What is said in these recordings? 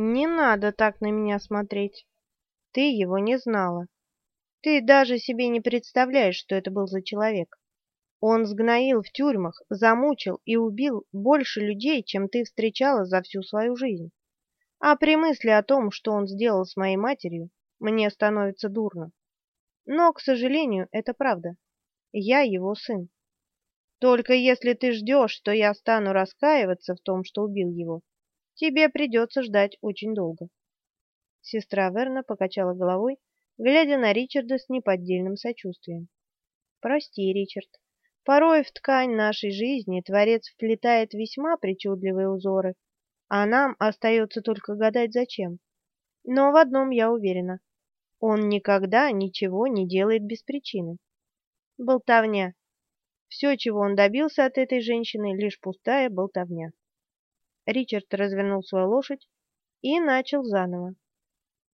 Не надо так на меня смотреть. Ты его не знала. Ты даже себе не представляешь, что это был за человек. Он сгноил в тюрьмах, замучил и убил больше людей, чем ты встречала за всю свою жизнь. А при мысли о том, что он сделал с моей матерью, мне становится дурно. Но, к сожалению, это правда. Я его сын. Только если ты ждешь, что я стану раскаиваться в том, что убил его, тебе придется ждать очень долго. Сестра Верна покачала головой, глядя на Ричарда с неподдельным сочувствием. Прости, Ричард. Порой в ткань нашей жизни Творец вплетает весьма причудливые узоры, а нам остается только гадать зачем. Но в одном я уверена. Он никогда ничего не делает без причины. Болтовня. Все, чего он добился от этой женщины, лишь пустая болтовня. Ричард развернул свою лошадь и начал заново.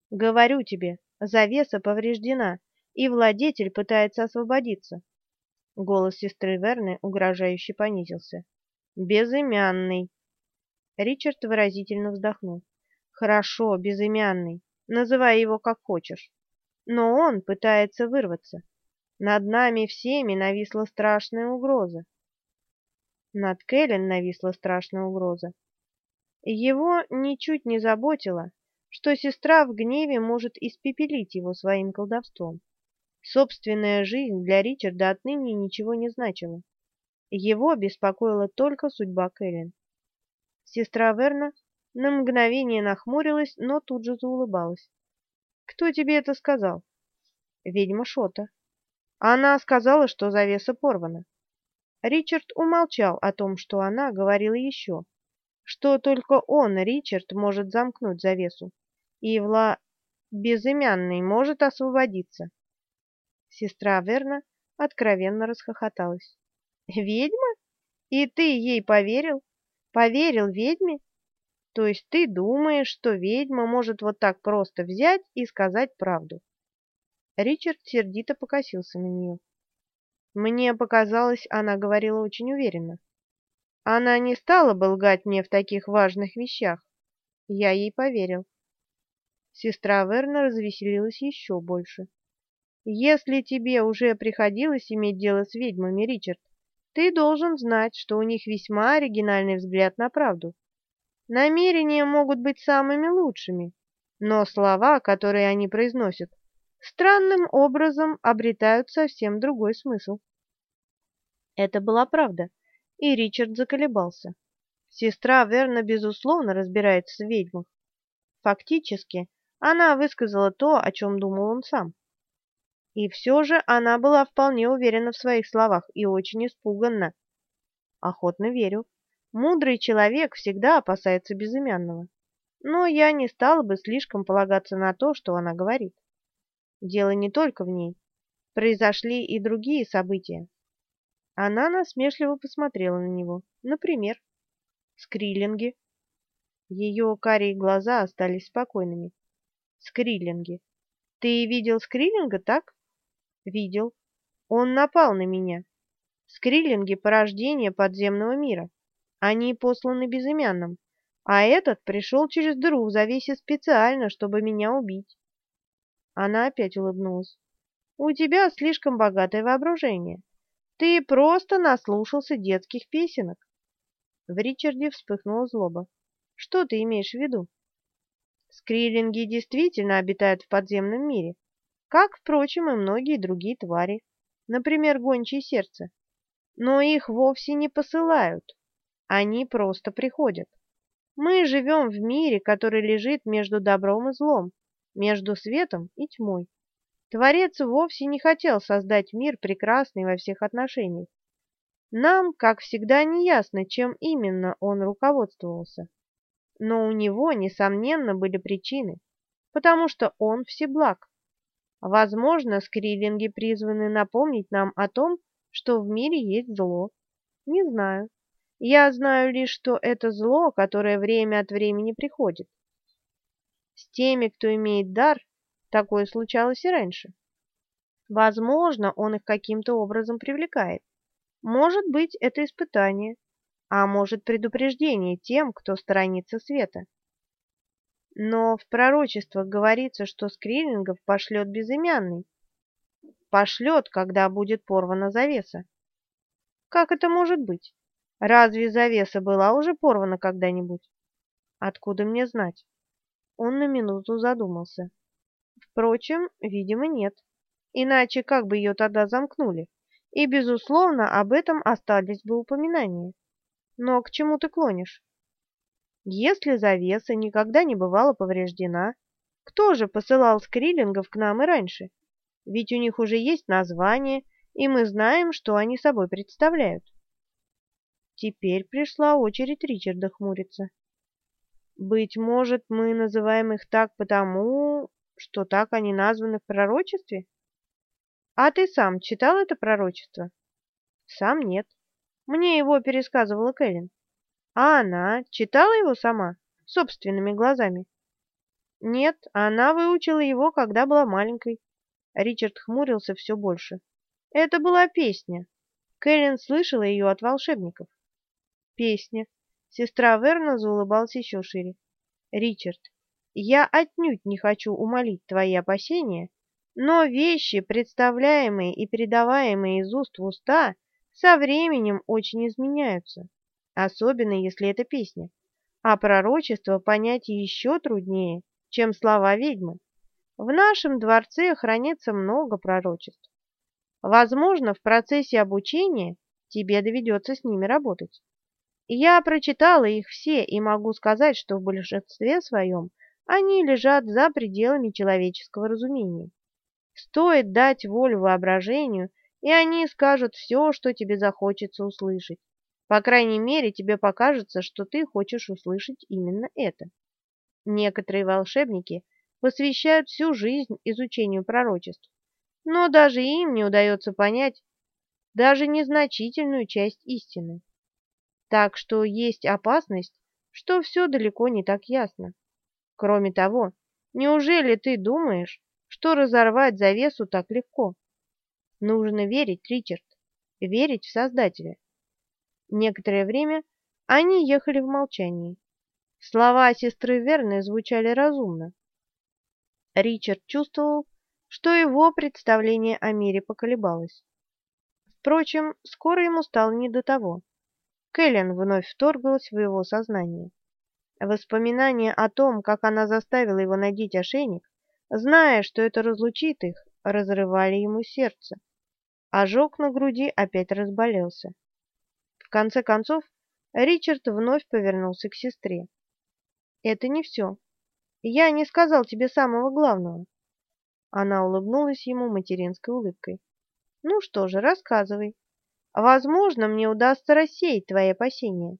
«Говорю тебе, завеса повреждена, и владетель пытается освободиться. Голос сестры Верны угрожающе понизился. «Безымянный!» Ричард выразительно вздохнул. «Хорошо, безымянный. Называй его как хочешь. Но он пытается вырваться. Над нами всеми нависла страшная угроза. Над Кэлен нависла страшная угроза. Его ничуть не заботило, что сестра в гневе может испепелить его своим колдовством. Собственная жизнь для Ричарда отныне ничего не значила. Его беспокоила только судьба Кэлен. Сестра Верна на мгновение нахмурилась, но тут же заулыбалась. «Кто тебе это сказал?» «Ведьма Шота». Она сказала, что завеса порвана. Ричард умолчал о том, что она говорила еще, что только он, Ричард, может замкнуть завесу, и Вла безымянный может освободиться. Сестра Верна откровенно расхохоталась. «Ведьма? И ты ей поверил? Поверил ведьме? То есть ты думаешь, что ведьма может вот так просто взять и сказать правду?» Ричард сердито покосился на нее. Мне показалось, она говорила очень уверенно. Она не стала бы лгать мне в таких важных вещах. Я ей поверил. Сестра Верна развеселилась еще больше. Если тебе уже приходилось иметь дело с ведьмами, Ричард, ты должен знать, что у них весьма оригинальный взгляд на правду. Намерения могут быть самыми лучшими, но слова, которые они произносят, странным образом обретают совсем другой смысл. Это была правда, и Ричард заколебался. Сестра Верна, безусловно, разбирается в ведьмах. Фактически, она высказала то, о чем думал он сам. И все же она была вполне уверена в своих словах и очень испуганна. Охотно верю. Мудрый человек всегда опасается безымянного. Но я не стала бы слишком полагаться на то, что она говорит. Дело не только в ней. Произошли и другие события. Она насмешливо посмотрела на него. Например, скриллинги. Ее карие глаза остались спокойными. Скриллинги. Ты видел скриллинга, так? Видел. Он напал на меня. Скриллинги — порождение подземного мира. Они посланы безымянным, а этот пришел через дыру в завесе специально, чтобы меня убить. Она опять улыбнулась. У тебя слишком богатое воображение. Ты просто наслушался детских песенок. В Ричарде вспыхнула злоба. Что ты имеешь в виду? Скриллинги действительно обитают в подземном мире, как, впрочем, и многие другие твари, например, гончие сердце. Но их вовсе не посылают, они просто приходят. Мы живем в мире, который лежит между добром и злом, между светом и тьмой. Творец вовсе не хотел создать мир прекрасный во всех отношениях. Нам, как всегда, не ясно, чем именно он руководствовался. Но у него, несомненно, были причины, потому что он всеблаг. Возможно, скриллинги призваны напомнить нам о том, что в мире есть зло. Не знаю. Я знаю лишь, что это зло, которое время от времени приходит. С теми, кто имеет дар, такое случалось и раньше. Возможно, он их каким-то образом привлекает. Может быть, это испытание, а может предупреждение тем, кто сторонится света. Но в пророчествах говорится, что Скриллингов пошлет безымянный. Пошлет, когда будет порвана завеса. Как это может быть? Разве завеса была уже порвана когда-нибудь? Откуда мне знать? Он на минуту задумался. Впрочем, видимо, нет. Иначе как бы ее тогда замкнули? И, безусловно, об этом остались бы упоминания. Но к чему ты клонишь? Если завеса никогда не бывала повреждена, кто же посылал скриллингов к нам и раньше? Ведь у них уже есть название, и мы знаем, что они собой представляют. Теперь пришла очередь Ричарда хмуриться. Быть может, мы называем их так потому, что так они названы в пророчестве? А ты сам читал это пророчество? Сам нет. Мне его пересказывала Кэлен. А она читала его сама, собственными глазами? Нет, она выучила его, когда была маленькой. Ричард хмурился все больше. Это была песня. Кэлен слышала ее от волшебников. Песня. Сестра Верна заулыбалась еще шире. Ричард, я отнюдь не хочу умолить твои опасения, но вещи, представляемые и передаваемые из уст в уста, со временем очень изменяются особенно если это песня. А пророчество понять еще труднее, чем слова ведьмы. В нашем дворце хранится много пророчеств. Возможно, в процессе обучения тебе доведется с ними работать. Я прочитала их все и могу сказать, что в большинстве своем они лежат за пределами человеческого разумения. Стоит дать волю воображению, и они скажут все, что тебе захочется услышать. По крайней мере, тебе покажется, что ты хочешь услышать именно это. Некоторые волшебники посвящают всю жизнь изучению пророчеств, но даже им не удается понять даже незначительную часть истины. Так что есть опасность, что все далеко не так ясно. Кроме того, неужели ты думаешь, что разорвать завесу так легко? Нужно верить, Ричард, верить в Создателя. Некоторое время они ехали в молчании. Слова сестры Верны звучали разумно. Ричард чувствовал, что его представление о мире поколебалось. Впрочем, скоро ему стало не до того. Кэлен вновь вторглась в его сознание. Воспоминания о том, как она заставила его надеть ошейник, зная, что это разлучит их, разрывали ему сердце. Ожог на груди опять разболелся конце концов, Ричард вновь повернулся к сестре. «Это не все. Я не сказал тебе самого главного». Она улыбнулась ему материнской улыбкой. «Ну что же, рассказывай. Возможно, мне удастся рассеять твои опасения».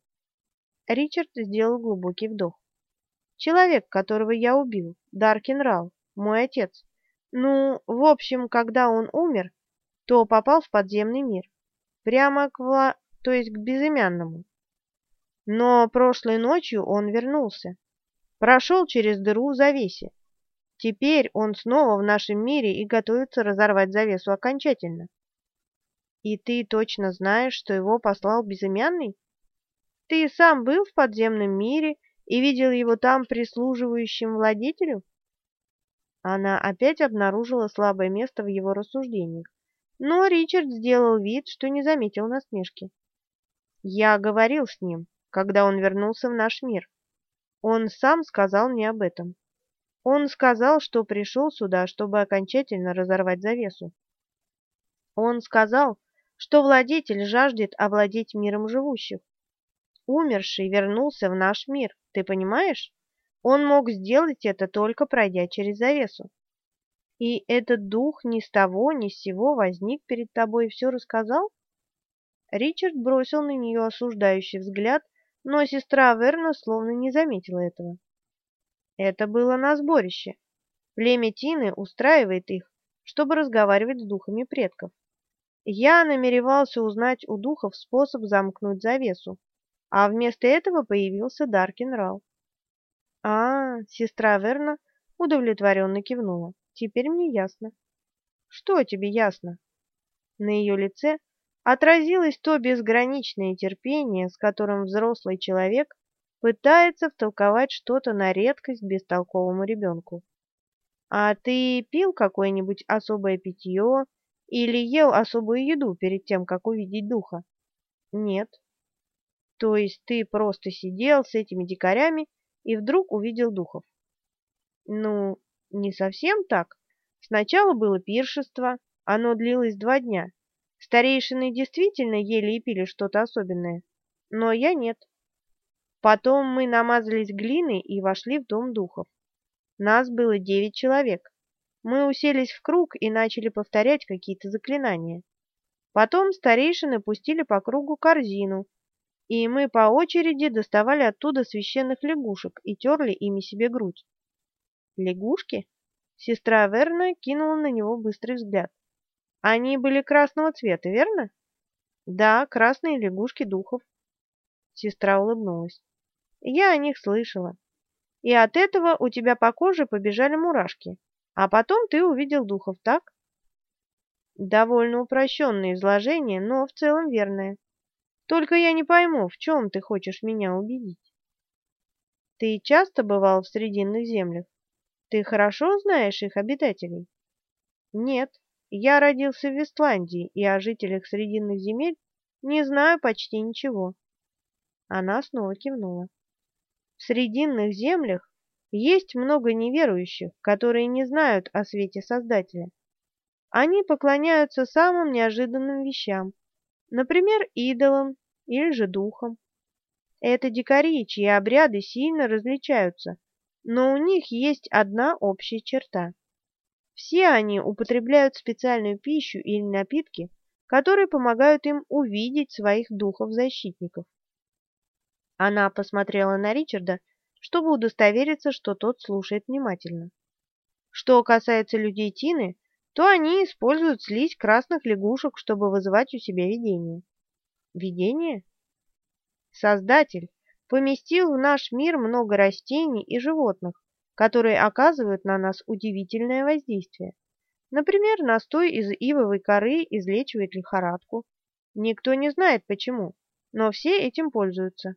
Ричард сделал глубокий вдох. «Человек, которого я убил, Даркин Рал, мой отец. Ну, в общем, когда он умер, то попал в подземный мир. Прямо к вла то есть к безымянному. Но прошлой ночью он вернулся, прошел через дыру в завесе. Теперь он снова в нашем мире и готовится разорвать завесу окончательно. И ты точно знаешь, что его послал безымянный? Ты сам был в подземном мире и видел его там прислуживающим владетелю? Она опять обнаружила слабое место в его рассуждениях, но Ричард сделал вид, что не заметил насмешки. Я говорил с ним, когда он вернулся в наш мир. Он сам сказал мне об этом. Он сказал, что пришел сюда, чтобы окончательно разорвать завесу. Он сказал, что владетель жаждет овладеть миром живущих. Умерший вернулся в наш мир, ты понимаешь? Он мог сделать это только пройдя через завесу. И этот дух ни с того ни с сего возник перед тобой и все рассказал? Ричард бросил на нее осуждающий взгляд, но сестра Верна словно не заметила этого. Это было на сборище. Племя Тины устраивает их, чтобы разговаривать с духами предков. Я намеревался узнать у духов способ замкнуть завесу, а вместо этого появился Даркин Рал. А, сестра Верна удовлетворенно кивнула. Теперь мне ясно. Что тебе ясно? На ее лице отразилось то безграничное терпение, с которым взрослый человек пытается втолковать что-то на редкость бестолковому ребенку. А ты пил какое-нибудь особое питье или ел особую еду перед тем, как увидеть духа? Нет. То есть ты просто сидел с этими дикарями и вдруг увидел духов? Ну, не совсем так. Сначала было пиршество, оно длилось два дня. Старейшины действительно ели и пили что-то особенное, но я нет. Потом мы намазались глиной и вошли в дом духов. Нас было девять человек. Мы уселись в круг и начали повторять какие-то заклинания. Потом старейшины пустили по кругу корзину, и мы по очереди доставали оттуда священных лягушек и терли ими себе грудь. Лягушки? Сестра Верна кинула на него быстрый взгляд. Они были красного цвета, верно? Да, красные лягушки духов. Сестра улыбнулась. Я о них слышала. И от этого у тебя по коже побежали мурашки. А потом ты увидел духов, так? Довольно упрощенное изложение, но в целом верное. Только я не пойму, в чем ты хочешь меня убедить. Ты часто бывал в Срединных землях? Ты хорошо знаешь их обитателей? Нет, я родился в Вестландии, и о жителях Срединных земель не знаю почти ничего. Она снова кивнула. В Срединных землях есть много неверующих, которые не знают о свете Создателя. Они поклоняются самым неожиданным вещам, например, идолам или же духам. Это дикари, чьи обряды сильно различаются, но у них есть одна общая черта. Все они употребляют специальную пищу или напитки, которые помогают им увидеть своих духов-защитников. Она посмотрела на Ричарда, чтобы удостовериться, что тот слушает внимательно. Что касается людей Тины, то они используют слизь красных лягушек, чтобы вызывать у себя видение. Видение? Создатель поместил в наш мир много растений и животных, которые оказывают на нас удивительное воздействие. Например, настой из ивовой коры излечивает лихорадку. Никто не знает почему, но все этим пользуются.